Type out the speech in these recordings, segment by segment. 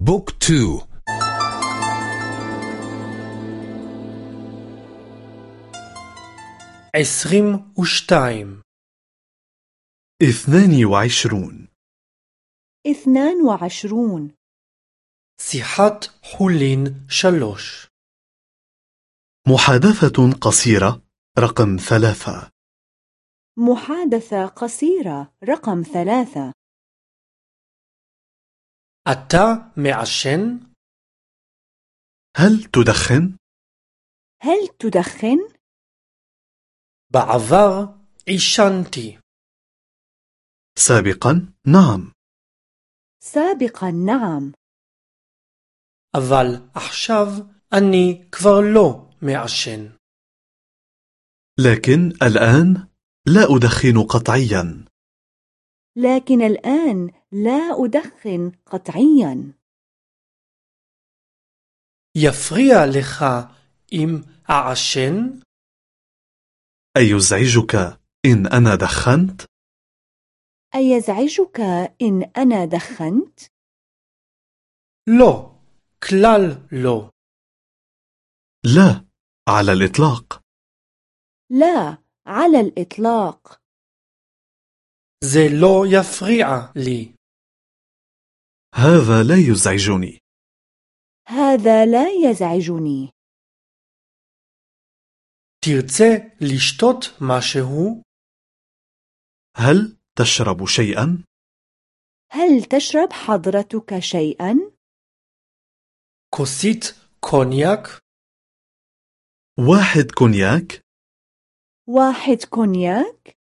book two. עשרים ושתיים اثنان وعشرون. اثنان وعشرون. שיחת חולין שלוש. محادثة قصيرة رقم ثلاثة. محادثة قصيرة رقم ثلاثة. אתה מעשן? هل تدخن؟ هل تدخن؟ בעבר עישנתי. سابقا نعم سابقا نعم אבל עכשיו אני כבר לא מעשן. لكن الآن لا أدخن قطعيا لكن الآن لا أدخن قطعيا. يفريع لخا إم أعشن؟ أيزعجك إن أنا دخنت؟ أيزعجك إن أنا دخنت؟ لا، كلال لو لا، على الإطلاق. لا، على الإطلاق. זה לא יפריע לי. هذا لا يزعجني هذا لا يزعجني תרצה לשתות משהו? هل تشرب شيئا؟ هل تشرب حضرتك شيئا؟ כוסית קוניאק? واحد كونياك؟ واحد كونياك؟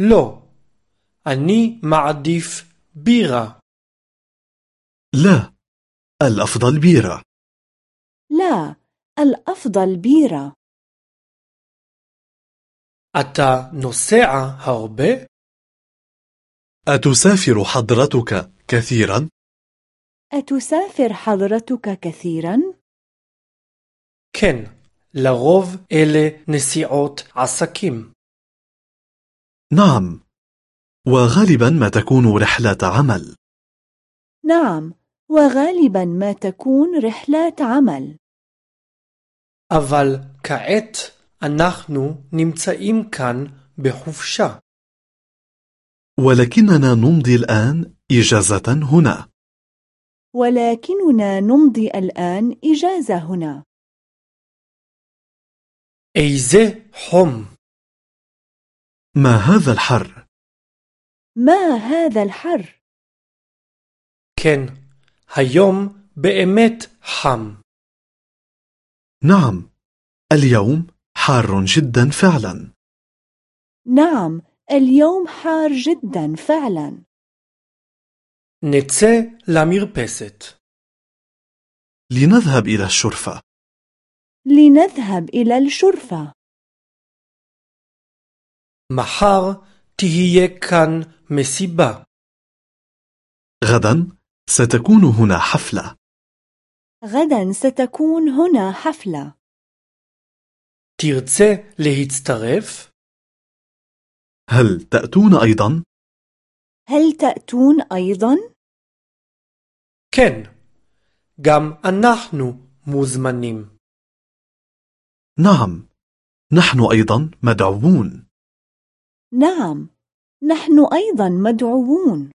לא. אני מעדיף בירה. لا الأفضل بيرة لا الأفضل بيرة אתה נוסע הרבה? أتسافر حضرتك كثيرا؟ أتسافر حضرتك كثيرا؟ כן. לרוב אלה נסיעות עסקים. نعم وغالبا ما تكون رحلة عمل نعم وغالبا ما تكون رحلات عمل אבל כעת אנחנו נמצאים כאן בחופשה. ولكننا نمضي الآن إجازة هنا ولكننا نمضي الآن إجازة هنا איזה חום! ما هذا الحر؟ ما هذا الحر؟ כן, היום באמת חם. نعم اليوم حار جدا فعلا نعم اليوم حار جدا فعلا נצא למרפסת. لنذهب إلى الشرفة لنذهب إلى الشرفة מחר תהיה כאן מסיבה. غدا ستكون هنا حفلة غدا ستكون هنا حفلة תרצה להצטרף? هل تأتون أيضا؟ هل تأتون أيضا؟ כן, גם אנחנו מוזמנים. نعم نحن أيضا مدعوون نعم نحن أيضا مدعوون.